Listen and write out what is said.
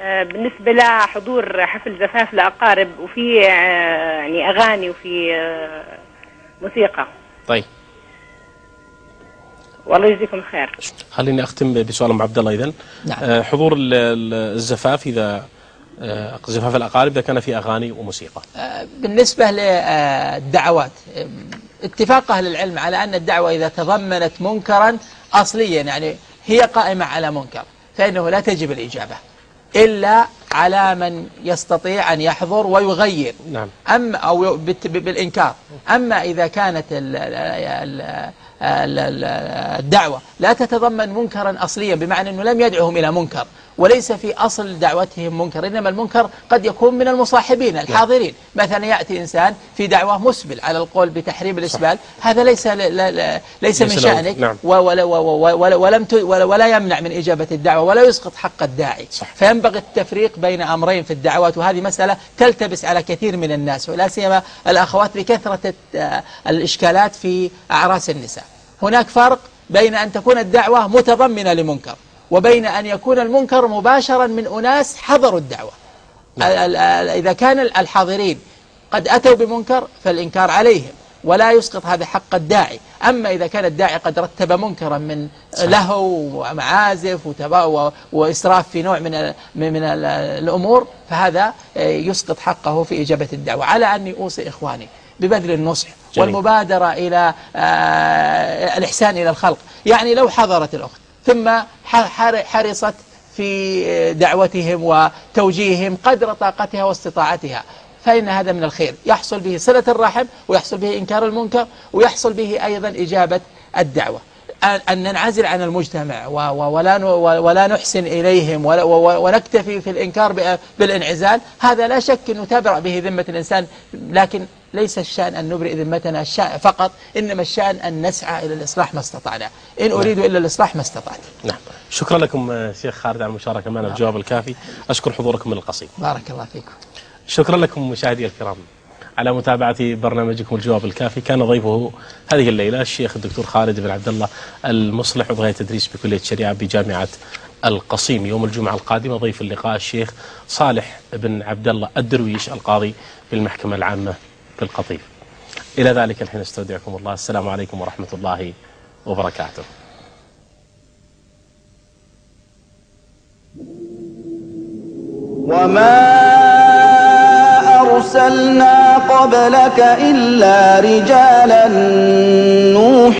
آه، بالنسبة لحضور حفل زفاف الأقارب وفي آه، يعني أغاني وفي آه، موسيقى. طيب. والله يجزيكم خير. خليني أختم بسؤال أم عبد الله اذا نعم. حضور ال- ال- الزفاف إذا آه، زفاف الأقارب إذا كان في أغاني وموسيقى. بالنسبة للدعوات اتفاق أهل العلم على أن الدعوة إذا تضمنت منكرا أصليا يعني هي قائمة على منكر فإنه لا تجب الإجابة. إلا على من يستطيع أن يحضر ويغير. نعم. أما أو بالإنكار. أما إذا كانت ال- ال- ال- ال- الدعوة. لا تتضمن منكرا أصليا بمعنى أنه لم يدعوهم إلى منكر وليس في أصل دعوتهم منكر إنما المنكر قد يكون من المصاحبين الحاضرين. مثلا يأتي إنسان في دعوة مسبل على القول بتحريم الإسبال هذا ليس ل- ل- ل- ليس من شأنك نعم. ولا, ولا, ولم ولا, ولا يمنع من إجابة الدعوة ولا يسقط حق الداعي. صح. فينبغي التفريق بين أمرين في الدعوات وهذه مسألة تلتبس على كثير من الناس ولا سيما الأخوات بكثرة الت- الإشكالات في أعراس النساء. هناك فرق بين أن تكون الدعوة متضمنة لمنكر وبين أن يكون المنكر مباشرا من أناس حضروا الدعوة. ال- ال- ال- إذا كان الحاضرين قد أتوا بمنكر فالإنكار عليهم ولا يسقط هذا حق الداعي. أما إذا كان الداعي قد رتب منكرا من لهو ومعازف وإسراف في نوع من من من ال- الأمور فهذا آه، يسقط حقه في إجابة الدعوة. على أني أوصي إخواني ببذل النصح جميل. والمبادرة إلى آه، الإحسان إلى الخلق. يعني لو حضرت الأخت ثم حرصت في دعوتهم وتوجيههم قدر طاقتها واستطاعتها فإن هذا من الخير. يحصل به صلة الرحم ويحصل به إنكار المنكر ويحصل به أيضا إجابة الدعوة. أن ننعزل عن المجتمع ولا ولا نحسن إليهم ونكتفي في الإنكار بالانعزال. هذا لا شك أنه تبرأ به ذمة الإنسان لكن ليس الشأن أن نبرئ ذمتنا فقط إنما الشأن أن نسعى إلى الإصلاح ما استطعنا. إن أريد إلا الإصلاح ما استطعت. نعم. شكرا لكم آه، شيخ خالد على المشاركة معنا بالجواب الكافي. أشكر حضوركم من القصيم بارك الله فيكم. شكرا لكم مشاهدي الكرام. على متابعة برنامجكم الجواب الكافي. كان ضيفه هذه الليلة الشيخ الدكتور خالد بن عبد الله المصلح وبغاية تدريس بكلية الشريعة بجامعة القصيم. يوم الجمعة القادمة ضيف اللقاء الشيخ صالح بن عبد الله الدرويش القاضي بالمحكمة العامة في القطيف إلى ذلك الحين أستودعكم الله. السلام عليكم ورحمة الله وبركاته. وما أرسلنا قبلك إلا رجالا نوحي